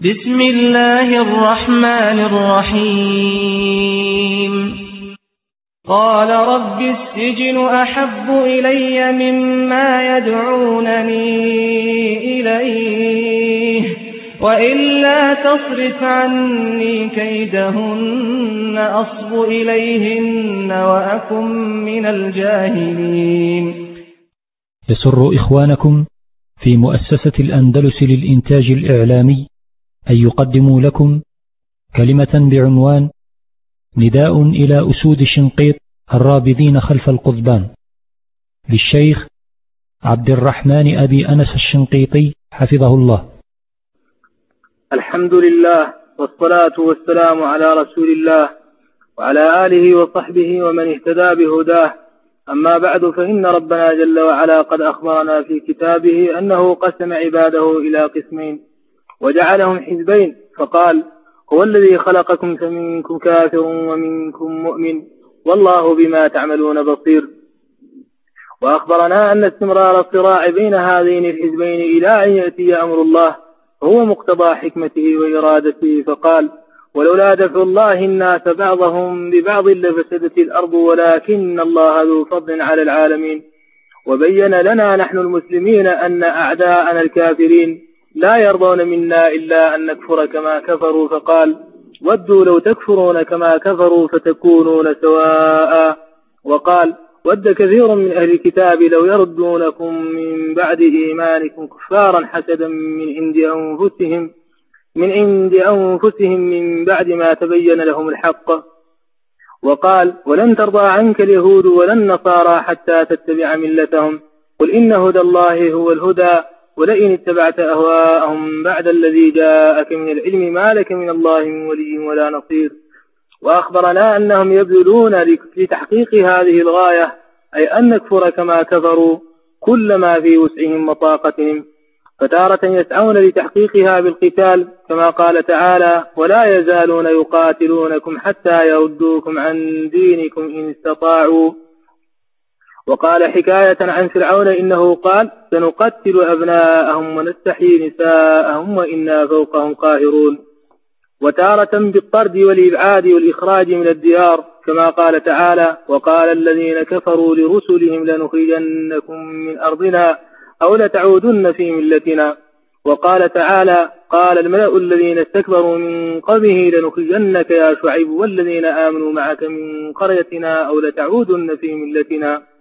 بسم الله الرحمن الرحيم. قال رب السجن أحب إلي مما يدعونني إليه وإلا تصرف عني كيدهن أصب إليهن وأكن من الجاهلين. يسر إخوانكم في مؤسسة الأندلس للإنتاج الإعلامي أن يقدموا لكم كلمة بعنوان نداء إلى أسود شنقيط الرابضين خلف القضبان للشيخ عبد الرحمن أبي أنس الشنقيطي حفظه الله. الحمد لله والصلاة والسلام على رسول الله وعلى آله وصحبه ومن اهتدى بهداه. أما بعد فإن ربنا جل وعلا قد أخبرنا في كتابه أنه قسم عباده إلى قسمين. وجعلهم حزبين. فقال هو الذي خلقكم فمنكم كافر ومنكم مؤمن والله بما تعملون بصير. وأخبرنا أن استمرار الصراع بين هذين الحزبين إلى أن يأتي أمر الله هو مقتضى حكمته وإرادته. فقال ولولا دفع الله الناس بعضهم ببعض لفسدت الأرض ولكن الله ذو فضل على العالمين. وبين لنا نحن المسلمين أن أعداءنا الكافرين لا يرضون منا إلا أن نكفر كما كفروا فقال ودوا لو تكفرون كما كفروا فتكونون سواء. وقال ود كثير من أهل الكتاب لو يردونكم من بعد إيمانكم كفارا حسدا من عند أنفسهم من عند أنفسهم من بعد ما تبين لهم الحق. وقال ولن ترضى عنك اليهود ولا النصارى حتى تتبع ملتهم قل إن هدى الله هو الهدى ولئن اتبعت أهواءهم بعد الذي جاءك من العلم ما لك من الله من ولي ولا نصير. وأخبرنا أنهم يبذلون لتحقيق هذه الغاية أي أن نكفر كما كفروا كل ما في وسعهم وطاقتهم. فتارة يسعون لتحقيقها بالقتال كما قال تعالى ولا يزالون يقاتلونكم حتى يردوكم عن دينكم إن استطاعوا. وقال حكاية عن فرعون إنه قال سنقتل أبناءهم ونستحيي نساءهم وإنا فوقهم قاهرون. وتارة بالطرد والإبعاد والإخراج من الديار كما قال تعالى وقال الذين كفروا لرسلهم لنخرجنكم من أرضنا أو لتعودن في ملتنا. وقال تعالى قال الملأ الذين استكبروا من قومه لنخرجنك يا شعيب والذين آمنوا معك من قريتنا أو لتعودن في ملتنا.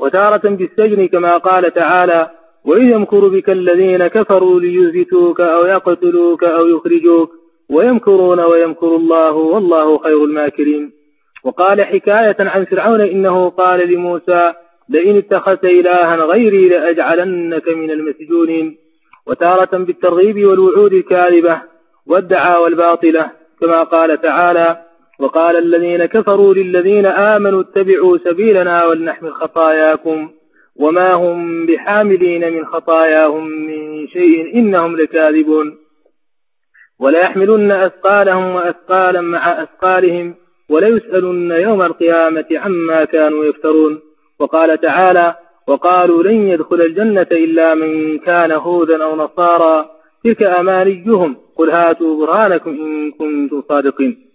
وتارة بالسجن كما قال تعالى وإذ يمكر بك الذين كفروا ليثبتوك أو يقتلوك أو يخرجوك ويمكرون ويمكر الله والله خير الماكرين. وقال حكاية عن فرعون إنه قال لموسى لئن اتخذت إلها غيري لأجعلنك من المسجونين. وتارة بالترغيب والوعود الكاذبة والدعاوى الباطلة كما قال تعالى وقال الذين كفروا للذين آمنوا اتبعوا سبيلنا ولنحمل خطاياكم وما هم بحاملين من خطاياهم من شيء إنهم لكاذبون. ولا يحملن أثقالهم وأثقالا مع أثقالهم وليسألن يوم القيامة عما كانوا يفترون. وقال تعالى وقالوا لن يدخل الجنة إلا من كان هودا أو نصارى. تلك أمانيهم. قل هاتوا برهانكم إن كنتم صادقين.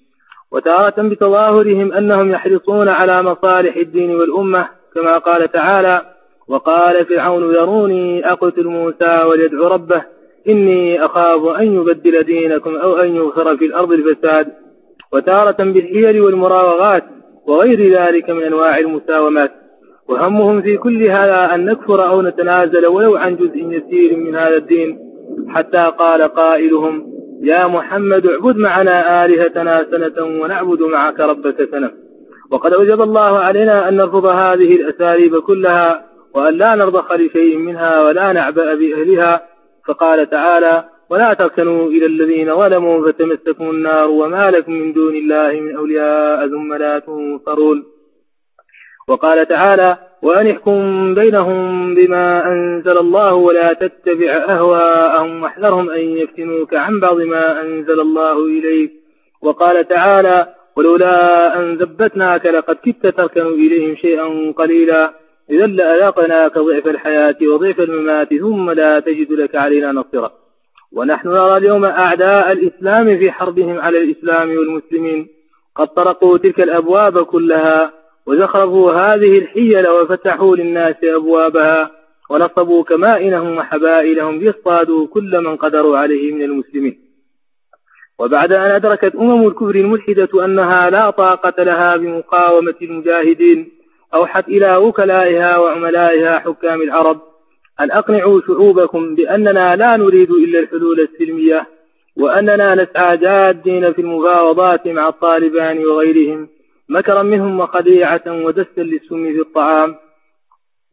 وتارة بتظاهرهم أنهم يحرصون على مصالح الدين والأمة كما قال تعالى وقال فرعون يروني أقتل موسى وليدعو ربه إني أخاف أن يبدل دينكم أو أن يغفر في الأرض الفساد. وتارة بالحيل والمراوغات وغير ذلك من أنواع المساومات. وهمهم في كل هذا أن نكفر أو نتنازل ولو عن جزء يسير من هذا الدين حتى قال قائلهم يا محمد اعبد معنا آلهتنا سنة ونعبد معك ربك سنة. وقد أوجب الله علينا أن نرفض هذه الأساليب كلها وأن لا نرضخ لشيء منها ولا نعبأ بأهلها. فقال تعالى ولا تركنوا إلى الذين ظلموا فتمسكم النار وما لكم من دون الله من أولياء ثم لا تنصرون. وقال تعالى وأن احكم بينهم بما أنزل الله ولا تتبع أهواءهم واحذرهم أن يفتنوك عن بعض ما أنزل الله إليك. وقال تعالى ولولا أن ثبتناك لقد كدت تركن إليهم شيئا قليلا. إذا لأذاقناك ضعف الحياة وضعف الممات ثم لا تجد لك علينا نصيرا. ونحن نرى اليوم أعداء الإسلام في حربهم على الإسلام والمسلمين. قد طرقوا تلك الأبواب كلها وزخرفوا هذه الحيل وفتحوا للناس أبوابها ونصبوا كمائنهم وحبائلهم ليصطادوا كل من قدروا عليه من المسلمين. وبعد أن أدركت أمم الكفر الملحدة أنها لا طاقة لها بمقاومة المجاهدين أوحت إلى وكلائها وعملائها حكام العرب أن أقنعوا شعوبكم بأننا لا نريد إلا الحلول السلمية وأننا نسعى جادين في المفاوضات مع الطالبان وغيرهم مكرا منهم وخديعة ودسا للسم في الطعام.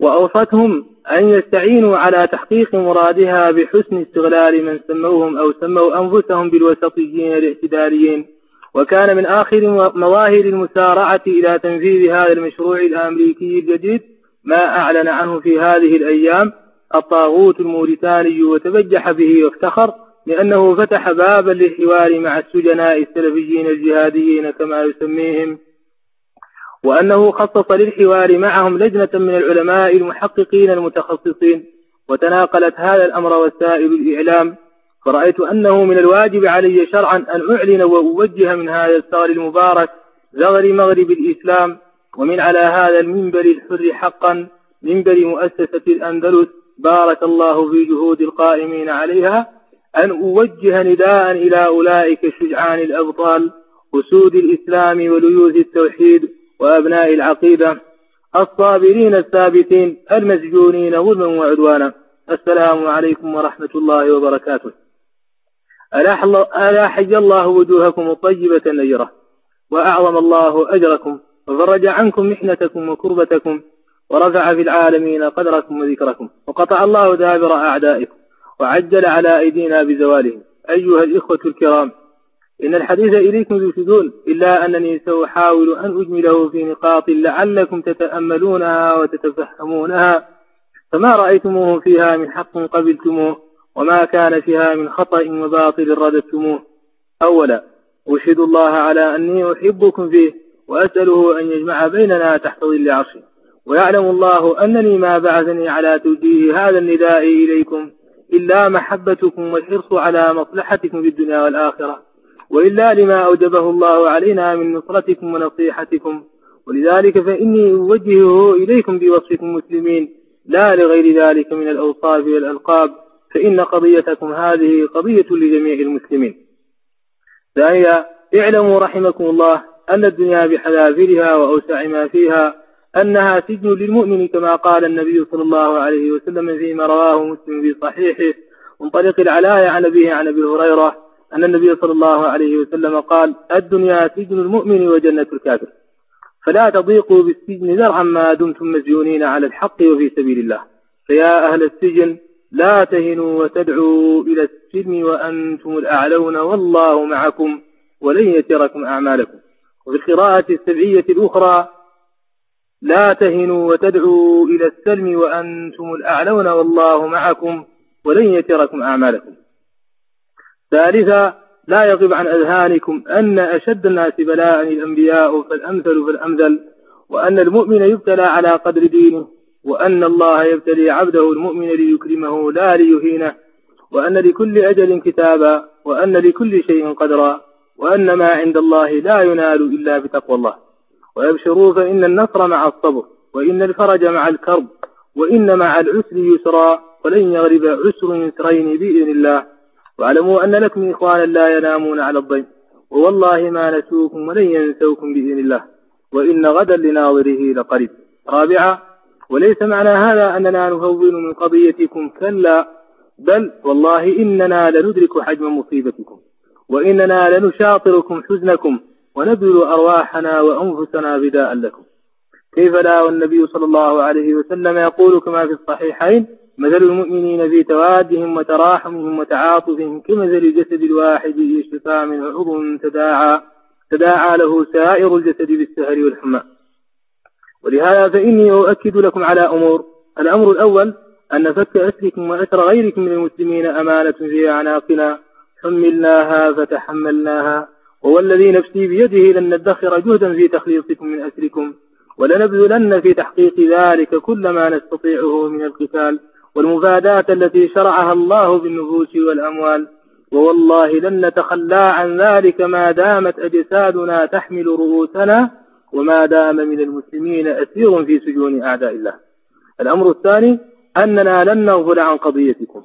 وأوصتهم أن يستعينوا على تحقيق مرادها بحسن استغلال من سموهم أو سموا أنفسهم بالوسطيين الاعتداليين. وكان من آخر مظاهر المسارعة إلى تنفيذ هذا المشروع الأمريكي الجديد ما أعلن عنه في هذه الأيام الطاغوت الموريتاني وتبجح به وافتخر لأنه فتح بابا للحوار مع السجناء السلفيين الجهاديين كما يسميهم. وأنه خصص للحوار معهم لجنة من العلماء المحققين المتخصصين وتناقلت هذا الأمر وسائل الإعلام. فرأيت أنه من الواجب علي شرعا أن أعلن وأوجه من هذا الثغر المبارك ثغر مغرب الإسلام ومن على هذا المنبر الحر حقا منبر مؤسسة الأندلس. بارك الله في جهود القائمين عليها. أن أوجه نداء إلى أولئك الشجعان الأبطال أسود الإسلام وليوث التوحيد. وأبناء العقيدة الصابرين الثابتين المسجونين ظلما وعدوانا. السلام عليكم ورحمة الله وبركاته. ألا حج الله وجوهكم الطيبة النجرة وأعظم الله أجركم. وفرج عنكم محنتكم وكربتكم. ورفع في العالمين قدركم وذكركم. وقطع الله دابر أعدائكم. وعجل على أيدينا بزوالهم. أيها الإخوة الكرام. إن الحديث إليكم يفسدون إلا أنني سأحاول أن أجمله في نقاط لعلكم تتأملونها وتتفهمونها. فما رأيتموه فيها من حق قبلتموه وما كان فيها من خطأ وباطل رددتموه. أولا أشهد الله على أني أحبكم فيه وأسأله أن يجمع بيننا تحت ظل عرشه. ويعلم الله أنني ما بعثني على توجيه هذا النداء إليكم إلا محبتكم والحرص على مصلحتكم في الدنيا والآخرة. وإلا لما أوجبه الله علينا من نصرتكم ونصيحتكم. ولذلك فإني أوجهه إليكم بوصفكم مسلمين. لا لغير ذلك من الأوصاف والألقاب. فإن قضيتكم هذه قضية لجميع المسلمين. ثانيا اعلموا رحمكم الله أن الدنيا بحذافيرها وأوسع ما فيها أنها سجن للمؤمن كما قال النبي صلى الله عليه وسلم فيما رواه مسلم في صحيحه. من طريق العلاء عن أبيه عن أبي هريرة. أن النبي صلى الله عليه وسلم قال الدنيا سجن المؤمن وجنة الكافر. فلا تضيقوا بالسجن ذرعا ما دمتم مسجونين على الحق وفي سبيل الله. فيا أهل السجن لا تهنوا وتدعوا إلى السلم وأنتم الأعلون والله معكم ولن يتركم أعمالكم. وفي القراءة السبعية الأخرى لا تهنوا وتدعوا إلى السلم وأنتم الأعلون والله معكم ولن يتركم أعمالكم. ثالثا لا يغب عن أذهانكم أن أشد الناس بلاء الأنبياء فالأمثل فالأمثل وأن المؤمن يبتلى على قدر دينه وأن الله يبتلي عبده المؤمن ليكرمه لا ليهينه وأن لكل أجل كتابا وأن لكل شيء قدرا وأن ما عند الله لا ينال إلا بتقوى الله. ويبشروا فإن النصر مع الصبر وإن الفرج مع الكرب وإن مع العسر يسرا ولن يغلب عسر يسرين بإذن الله. واعلموا أن لكم إخوانا لا ينامون على الضيف ووالله ما نسوكم ولن ينسوكم بإذن الله وإن غدا لناظره لقريب. رابعا وليس معنى هذا أننا نهون من قضيتكم كلا بل والله إننا لندرك حجم مصيبتكم وإننا لنشاطركم حزنكم ونبذل أرواحنا وأنفسنا بداء لكم. كيف لا والنبي صلى الله عليه وسلم يقول كما في الصحيحين مثل المؤمنين في توادهم وتراحمهم وتعاطفهم كمثل الجسد الواحد اشتكى من عضو تداعى تداعى له سائر الجسد بالسهر والحمى. ولهذا فإني أؤكد لكم على أمور. الأمر الأول أن فك أسركم وأسر غيركم من المسلمين أمانة في أعناقنا. حملناها فتحملناها. وهو الذي نفسي بيده لن ندخر جهدا في تخليصكم من أسركم. ولنبذلن في تحقيق ذلك كل ما نستطيعه من القتال. والمفاداة التي شرعها الله بالنفوس والأموال ووالله لن نتخلى عن ذلك ما دامت أجسادنا تحمل رؤوسنا وما دام من المسلمين أسير في سجون أعداء الله. الأمر الثاني أننا لن نغفل عن قضيتكم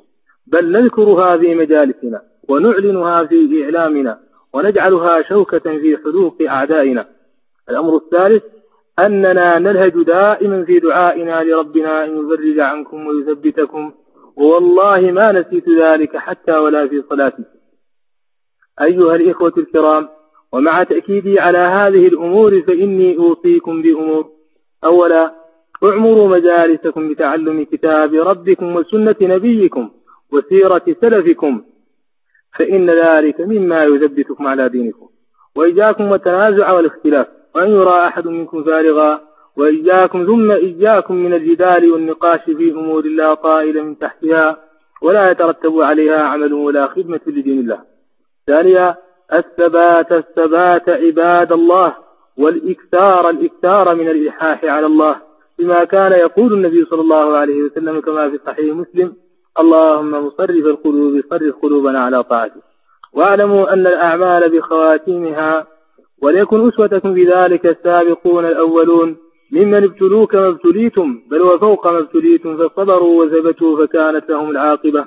بل نذكرها في مجالسنا ونعلنها في إعلامنا ونجعلها شوكة في حلوق أعدائنا. الأمر الثالث أننا نلهج دائما في دعائنا لربنا أن يفرج عنكم ويثبتكم ووالله ما نسيت ذلك حتى ولا في صلاتي. أيها الإخوة الكرام ومع تأكيدي على هذه الأمور فإني أوصيكم بأمور. أولا اعمروا مجالسكم بتعلم كتاب ربكم وسنة نبيكم وسيرة سلفكم فإن ذلك مما يثبتكم على دينكم. وإياكم والتنازع والاختلاف. وأن يرى أحد منكم فارغا وإياكم ثم إياكم من الجدال والنقاش في أمور لا طائل من تحتها ولا يترتب عليها عمل ولا خدمة لدين الله. ثانيا الثبات الثبات عباد الله والإكثار الإكثار من الإلحاح على الله بما كان يقول النبي صلى الله عليه وسلم كما في صحيح مسلم اللهم مصرف القلوب صرف قلوبنا على طاعتك واعلموا أن الأعمال بخواتيمها وليكن أسوتكم بذلك السابقون الأولون. ممن ابتلوا كما ابتليتم بل وفوق ما ابتليتم فصبروا وثبتوا فكانت لهم العاقبة.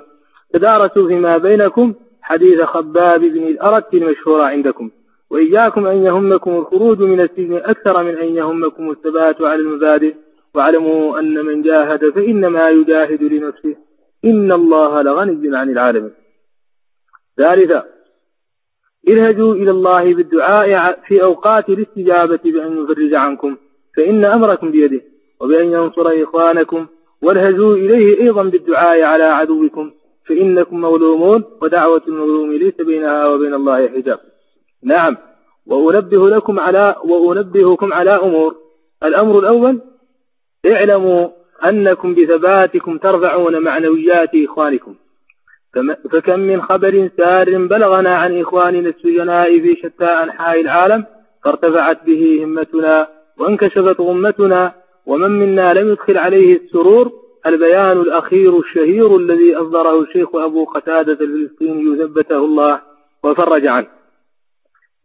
تدارسوا فيما بينكم حديث خباب بن الأرت المشهور عندكم. وإياكم أن يهمكم الخروج من السجن أكثر من أن يهمكم الثبات على المبادئ. واعلموا أن من جاهد فإنما يجاهد لنفسه. إن الله لغني عن العالمين. ثالثا إلهجوا إلى الله بالدعاء في أوقات الاستجابة بأن يفرج عنكم فإن أمركم بيده وبأن ينصر إخوانكم والهجوا إليه أيضا بالدعاء على عدوكم فإنكم مظلومون ودعوة المظلوم ليس بينها وبين الله حجاب. نعم وأنبه لكم على وأنبهكم على أمور. الأمر الأول اعلموا أنكم بثباتكم ترفعون معنويات إخوانكم. فكم من خبر سار بلغنا عن إخواننا السجناء في شتى أنحاء العالم فارتفعت به همتنا وانكشفت غمتنا ومن منا لم يدخل عليه السرور؟ البيان الأخير الشهير الذي أصدره الشيخ أبو قتادة الفلسطيني ثبته الله وفرج عنه.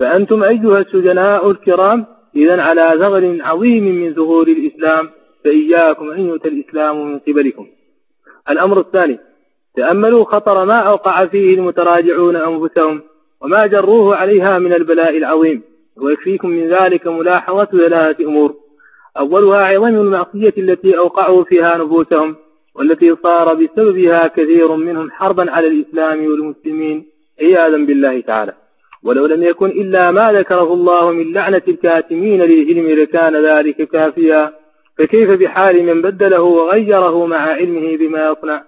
فأنتم أيها السجناء الكرام إذا على ثغر عظيم من ثغور الإسلام فإياكم أن يؤتى الإسلام من قبلكم. الأمر الثاني تأملوا خطر ما أوقع فيه المتراجعون أنفسهم وما جروه عليها من البلاء العظيم. ويكفيكم من ذلك ملاحظة ثلاثة أمور أولها عظم المعصية التي أوقعوا فيها نفوسهم والتي صار بسببها كثير منهم حربا على الإسلام والمسلمين عياذا بالله تعالى. ولو لم يكن إلا ما ذكره الله من لعنة الكاتمين للعلم لكان ذلك كافيا. فكيف بحال من بدله وغيره مع علمه بما يصنع؟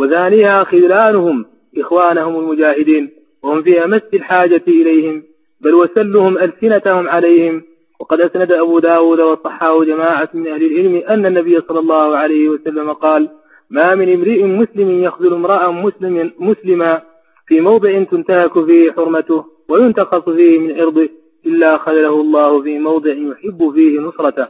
وثانيها خذلانهم إخوانهم المجاهدين وهم في أمس الحاجة إليهم بل وسلهم ألسنتهم عليهم. وقد أسند أبو داود وصحاه جماعة من أهل العلم أن النبي صلى الله عليه وسلم قال ما من امرئ مسلم يخذل امرأ مسلم مسلما في موضع تنتهك فيه حرمته وينتقص فيه من عرضه إلا خذله الله في موضع يحب فيه نصرته.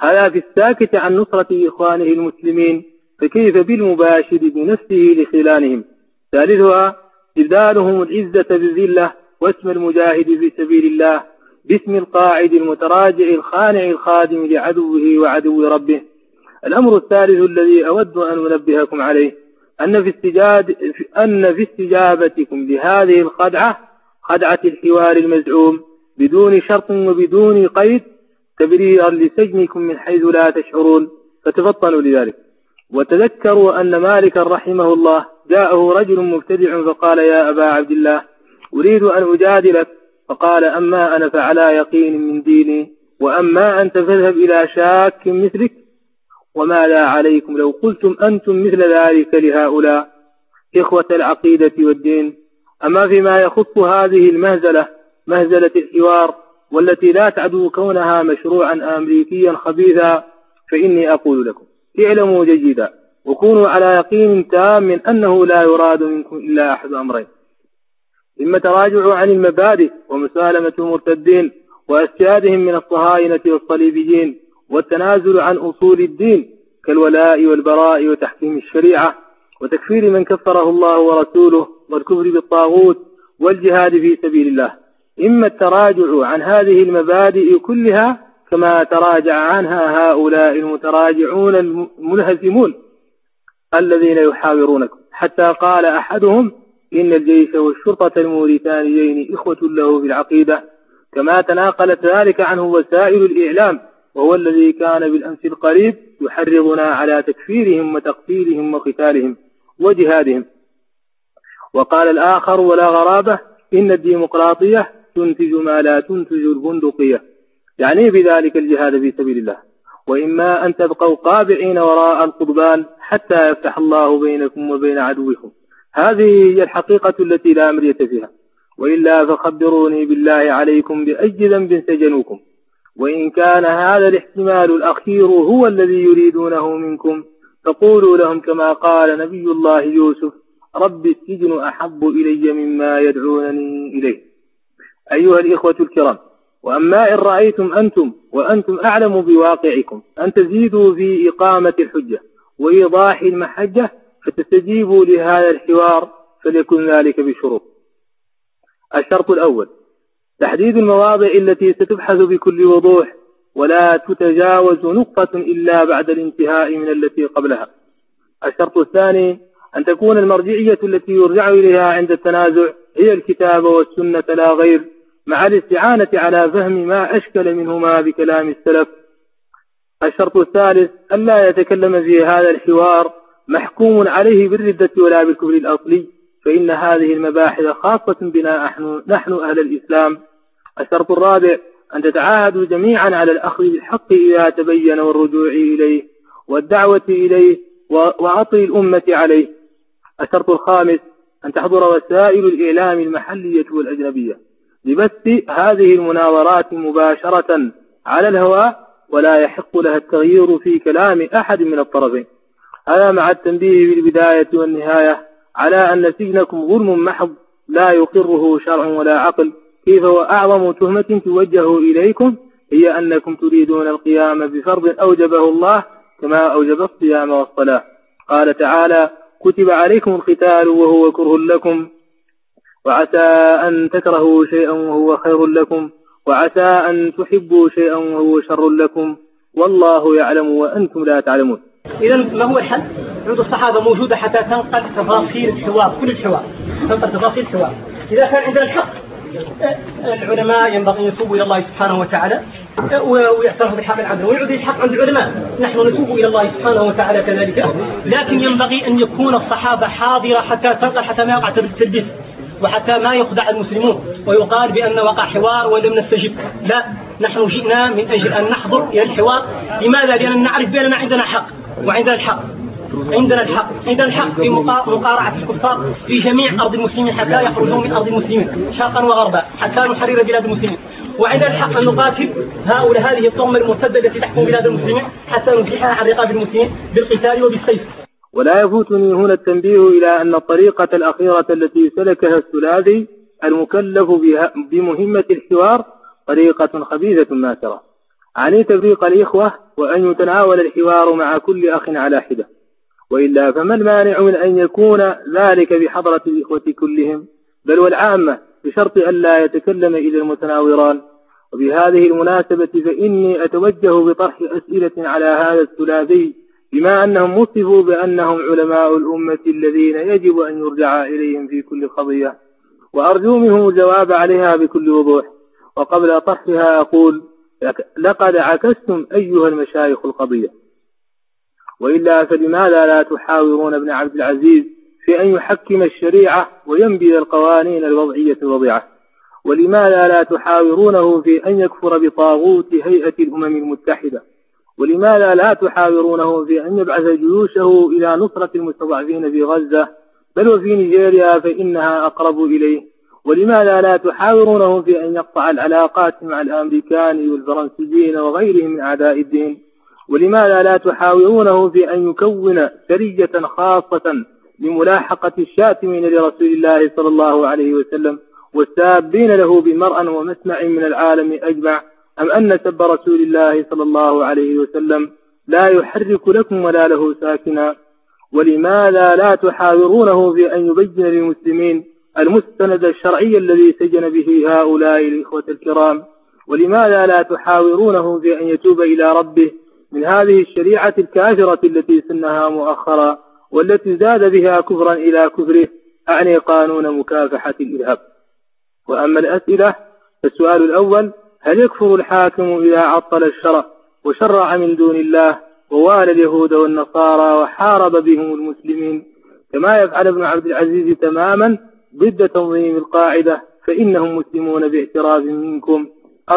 هذا في الساكت عن نصرة إخوانه المسلمين فكيف بالمباشر بنفسه لخلانهم؟ ثالثها إبدالهم العزة بالذلة واسم المجاهد في سبيل الله باسم القاعد المتراجع الخانع الخادم لعدوه وعدو ربه. الأمر الثالث الذي أود أن أنبهكم عليه أن في استجاد أن في استجابتكم لهذه الخدعة خدعة الحوار المزعوم بدون شرط وبدون قيد تبريرا لسجنكم من حيث لا تشعرون. فتفطنوا لذلك. وتذكروا أن مالكا رحمه الله جاءه رجل مبتدع فقال يا أبا عبد الله أريد أن أجادلك فقال أما أنا فعلى يقين من ديني وأما أنت فاذهب إلى شاك مثلك وماذا عليكم لو قلتم أنتم مثل ذلك لهؤلاء إخوة العقيدة والدين أما فيما يخص هذه المهزلة مهزلة الحوار والتي لا تعدو كونها مشروعا أمريكيا خبيثا فإني أقول لكم اعلموا جيدا. وكونوا على يقين تام من أنه لا يراد منكم إلا أحد أمرين. إما تراجع عن المبادئ ومسالمة المرتدين وأسيادهم من الصهاينة والصليبيين والتنازل عن أصول الدين كالولاء والبراء وتحكيم الشريعة وتكفير من كفره الله ورسوله والكفر بالطاغوت والجهاد في سبيل الله. إما التراجع عن هذه المبادئ كلها كما تراجع عنها هؤلاء المتراجعون المنهزمون الذين يحاورونكم. حتى قال أحدهم إن الجيش والشرطة الموريتانيين إخوة له في العقيدة كما تناقلت ذلك عنه وسائل الإعلام وهو الذي كان بالأمس القريب يحرضنا على تكفيرهم وتقتيلهم وقتالهم وجهادهم. وقال الآخر ولا غرابة إن الديمقراطية تنتج ما لا تنتج البندقية. يعني بذلك الجهاد في سبيل الله. وإما أن تبقوا قابعين وراء القضبان حتى يفتح الله بينكم وبين عدوكم. هذه هي الحقيقة التي لا مرية فيها. وإلا فخبروني بالله عليكم بأي ذنب سجنوكم. وإن كان هذا الاحتمال الأخير هو الذي يريدونه منكم فقولوا لهم كما قال نبي الله يوسف رب السجن أحب إلي مما يدعونني إليه. أيها الإخوة الكرام وأما إن رأيتم أنتم وأنتم أعلم بواقعكم. أن تزيدوا في إقامة الحجة وإيضاح المحجة فتستجيبوا لهذا الحوار فليكن ذلك بشروط. الشرط الأول تحديد المواضع التي ستبحث بكل وضوح ولا تتجاوز نقطة إلا بعد الانتهاء من التي قبلها. الشرط الثاني أن تكون المرجعية التي يرجع إليها عند التنازع هي الكتاب والسنة لا غير. مع الاستعانة على فهم ما أشكل منهما بكلام السلف. الشرط الثالث ألا يتكلم في هذا الحوار محكوم عليه بالردة ولا بالكفر الأصلي فإن هذه المباحث خاصة بنا نحن, نحن أهل الإسلام. الشرط الرابع أن تتعاهدوا جميعا على الأخذ بالحق إذا تبين والرجوع إليه والدعوة إليه وعطل الأمة عليه. الشرط الخامس أن تحضر وسائل الإعلام المحلية والأجنبية. لبث هذه المناظرات مباشرة على الهواء ولا يحق لها التغيير في كلام أحد من الطرفين. هذا مع التنبيه بالبداية والنهاية على أن سجنكم ظلم محض لا يقره شرع ولا عقل. كيف وأعظم تهمة توجه إليكم؟ هي أنكم تريدون القيام بفرض أوجبه الله كما أوجب الصيام والصلاة. قال تعالى كتب عليكم القتال وهو كره لكم وعسى أن تكرهوا شيئا وهو خير لكم وعسى أن تحبوا شيئا وهو شر لكم. والله يعلم وأنتم لا تعلمون. إذا ما هو الحل؟ عند الصحابة موجودة حتى تنقل تفاصيل الحوار كل الحوار. تنقل تفاصيل الحوار. إذا كان عندنا الحق العلماء ينبغي أن يتوبوا إلى الله سبحانه وتعالى ويعترفوا بحق العدل. ويعود الحق عند العلماء. نحن نتوب إلى الله سبحانه وتعالى كذلك. لكن ينبغي أن يكون الصحابة حاضرة حتى تنقل حتى ما يقع تلبيس وحتى ما يخدع المسلمون. ويقال بأن وقع حوار ولم نستجب. لا نحن جئنا من أجل أن نحضر إلى الحوار. لماذا؟ لأن نعرف بأننا عندنا حق. وعندنا الحق. عندنا الحق. عندنا الحق في مقارعة الكفار في جميع أرض المسلمين حتى يخرجوا من أرض المسلمين شرقا وغربا حتى نحرر بلاد المسلمين. وعندنا الحق أن نقاتل هؤلاء هذه الطمة المرتدة التي تحكم بلاد المسلمين حتى نزيحها عن رقاب المسلمين بالقتال وبالسيف. ولا يفوتني هنا التنبيه إلى أن الطريقة الأخيرة التي سلكها الثلاثي المكلف بمهمة الحوار طريقة خبيثة ماسرة عني تفريق الإخوة وأن يتناول الحوار مع كل أخ على حدة. وإلا فما المانع من أن يكون ذلك بحضرة الإخوة كلهم؟ بل والعامة بشرط ألا يتكلم إلى المتناوران. وبهذه المناسبة فإني أتوجه بطرح أسئلة على هذا الثلاثي بما أنهم وصفوا بأنهم علماء الأمة الذين يجب أن يرجع إليهم في كل قضية. وأرجو منهم الجواب عليها بكل وضوح. وقبل طرحها أقول لقد عكستم أيها المشايخ القضية. وإلا فلماذا لا تحاورون ابن عبد العزيز في أن يحكم الشريعة وينبذ القوانين الوضعية الوضيعة ولماذا لا تحاورونه في أن يكفر بطاغوت هيئة الأمم المتحدة؟ ولماذا لا تحاورونه في أن يبعث جيوشه إلى نصرة المستضعفين في غزة؟ بل وفي نيجيريا فإنها أقرب إليه. ولماذا لا تحاورونه في أن يقطع العلاقات مع الأمريكان والفرنسيين وغيرهم من أعداء الدين؟ ولماذا لا تحاورونه في أن يكون سرية خاصة لملاحقة الشاتمين لرسول الله صلى الله عليه وسلم والسابين له بمرأ ومسمع من العالم أجمع؟ أم أن سب رسول الله صلى الله عليه وسلم لا يحرك لكم ولا له ساكنا؟ ولماذا لا تحاورونه في أن يبين للمسلمين المستند الشرعي الذي سجن به هؤلاء الإخوة الكرام؟ ولماذا لا تحاورونه في أن يتوب إلى ربه من هذه الشريعة الكافرة التي سنها مؤخرا والتي زاد بها كفرا إلى كفره؟ أعني قانون مكافحة الإرهاب. وأما الأسئلة فالسؤال الأول هل يكفر الحاكم إذا عطل الشرع وشرع من دون الله ووالى اليهود والنصارى وحارب بهم المسلمين. كما يفعل ابن عبد العزيز تماما ضد تنظيم القاعدة فإنهم مسلمون باعتراف منكم.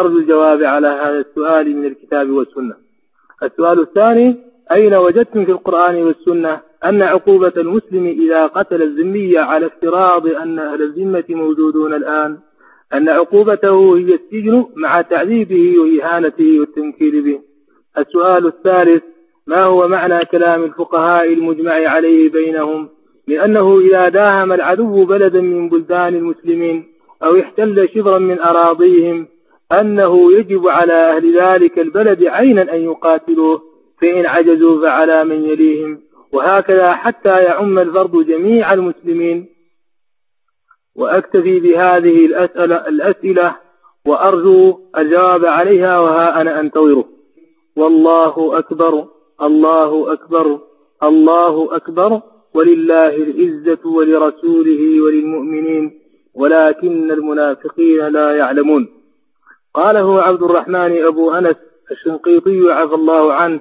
أرجو الجواب على هذا السؤال من الكتاب والسنة. السؤال الثاني أين وجدتم في القرآن والسنة أن عقوبة المسلم إذا قتل الذمية على افتراض أن أهل الذمة موجودون الآن؟ أن عقوبته هي السجن مع تعذيبه وإهانته والتنكيل به. السؤال الثالث ما هو معنى كلام الفقهاء المجمع عليه بينهم؟ لأنه إذا داهم العدو بلدا من بلدان المسلمين أو احتل شبرا من أراضيهم أنه يجب على أهل ذلك البلد عينا أن يقاتلوه فإن عجزوا فعلى من يليهم. وهكذا حتى يعم الفرض جميع المسلمين وأكتفي بهذه الأسئلة, الأسئلة وأرجو الجواب عليها وها أنا أنتظره. والله أكبر الله أكبر الله أكبر. ولله العزة ولرسوله وللمؤمنين ولكن المنافقين لا يعلمون. قاله عبد الرحمن أبو أنس الشنقيطي عفى الله عنه